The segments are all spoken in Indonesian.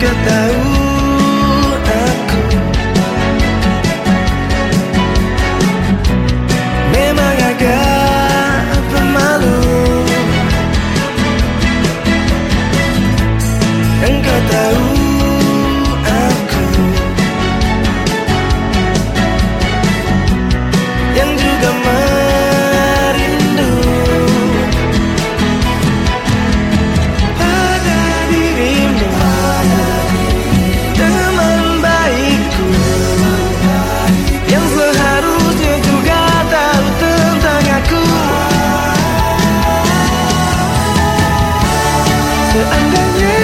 Engkau tahu aku. Memang agak pemalu Engkau tahu to underneath.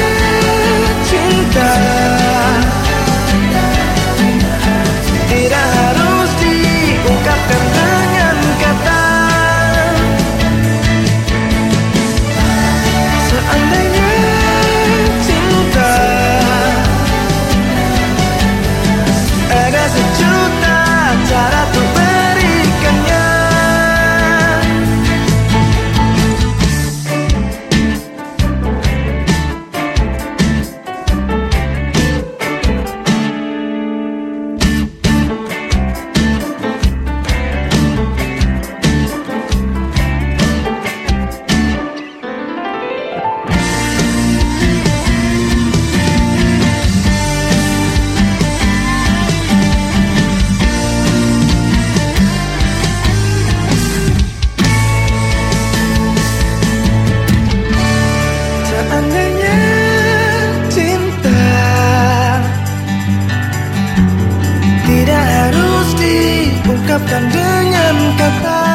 ungkapkan dengan kata